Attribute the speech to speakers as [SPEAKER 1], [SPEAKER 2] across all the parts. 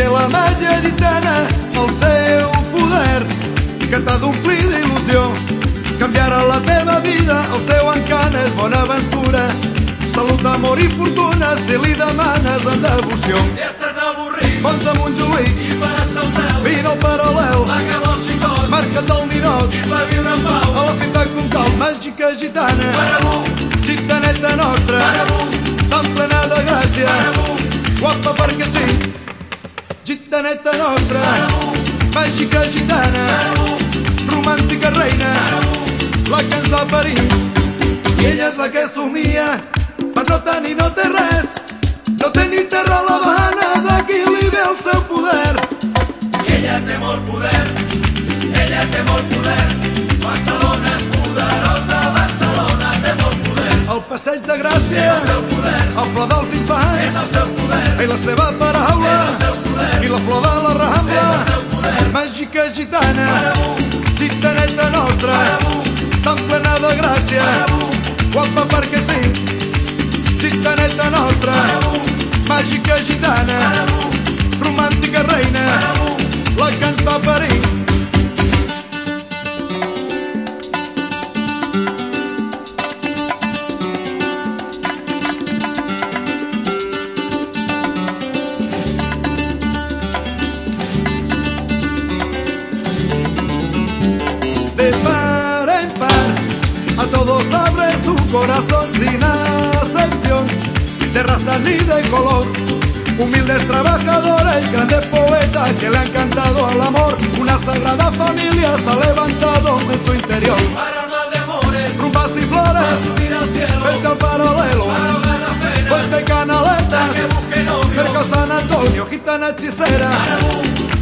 [SPEAKER 1] Té la màgia gitana, el seu poder, que t'ha d'omplir d'il·lusió. Canviarà la teva vida, el seu encant és bona aventura. Salut, amor i fortuna, si li demanes en devoció.
[SPEAKER 2] Si estàs avorrit
[SPEAKER 1] Pons a Montjuïc,
[SPEAKER 2] i estar al cel,
[SPEAKER 1] vine al paral·lel,
[SPEAKER 2] acaba el xicot
[SPEAKER 1] marca't del ninot,
[SPEAKER 2] i per viure en pau.
[SPEAKER 1] a la ciutat comtal, màgica gitana, nostra, màgica gitana, romàntica reina, la que ens va parir, i ella és la que somia, per no tenir no té res, no té ni terra a l'Havana, d'aquí li ve el seu poder.
[SPEAKER 2] ella té molt poder, ella té molt poder. Barcelona és poderosa, Barcelona té molt poder.
[SPEAKER 1] El passeig de Gràcia,
[SPEAKER 2] El poder
[SPEAKER 1] el pla dels
[SPEAKER 2] és
[SPEAKER 1] infants,
[SPEAKER 2] el seu poder,
[SPEAKER 1] i la seva paraula,
[SPEAKER 2] el seu
[SPEAKER 1] i la flor de la Rambla, màgica gitana, gitaneta nostra, tan plena de gràcia, guapa perquè sí, gitaneta nostra, màgica gitana, romàntica reina, la que ens va parir. Corazón sin acepción de raza ni de color. Humildes trabajadores, grandes poetas que le han cantado al amor. Una sagrada familia se ha levantado en su interior.
[SPEAKER 2] Para de amores,
[SPEAKER 1] Rumbas y flores,
[SPEAKER 2] al
[SPEAKER 1] paralelo, fuerte canaletas, cerca San Antonio, gitana hechicera,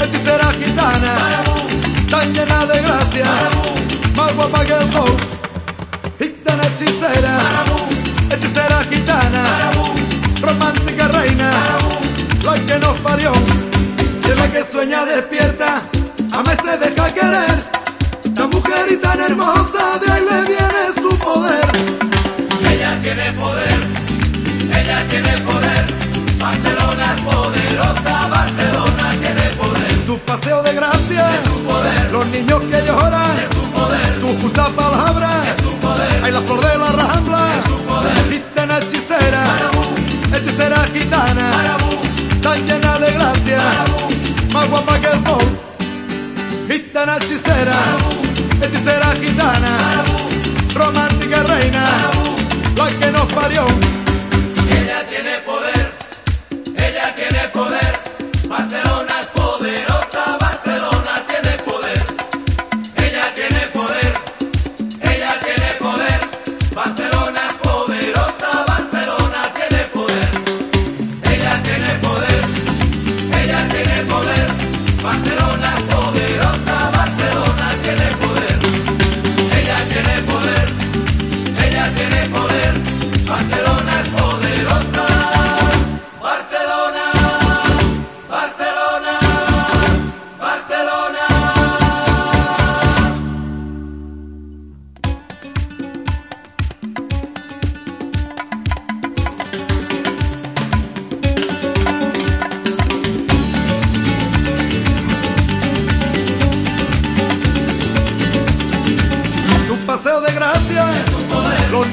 [SPEAKER 1] hechicera gitana, tan llena de gracia, más guapa que el sol. Gitana hechicera reina, la que nos parió, es la que sueña despierta, a veces deja querer, tan mujer y tan hermosa, de ahí le viene su poder.
[SPEAKER 2] Ella tiene poder, ella tiene poder. Barcelona es poderosa, Barcelona tiene poder.
[SPEAKER 1] Su paseo de gracia,
[SPEAKER 2] Su poder,
[SPEAKER 1] los niños que lloran,
[SPEAKER 2] su poder,
[SPEAKER 1] su justa palabra,
[SPEAKER 2] su poder,
[SPEAKER 1] hay la flor de la rambla, hechicera gitana,
[SPEAKER 2] marabú,
[SPEAKER 1] tan llena de gracia,
[SPEAKER 2] marabú,
[SPEAKER 1] más guapa que el sol. Gitana hechicera, hechicera gitana, romántica reina, la que nos parió.
[SPEAKER 2] ella tiene poder, ella tiene poder. Barcelona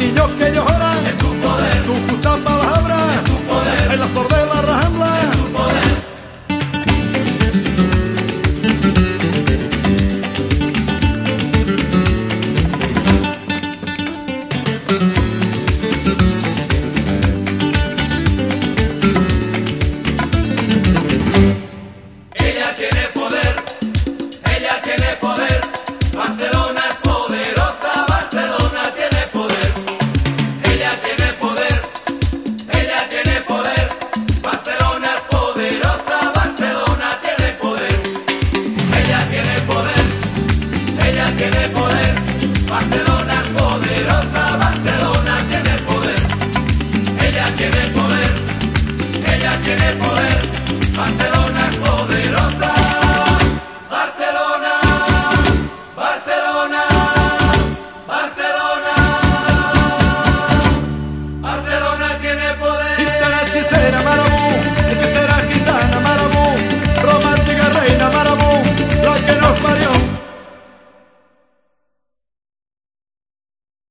[SPEAKER 1] niños que lloran, su justa palabra, en la flor de la rambla.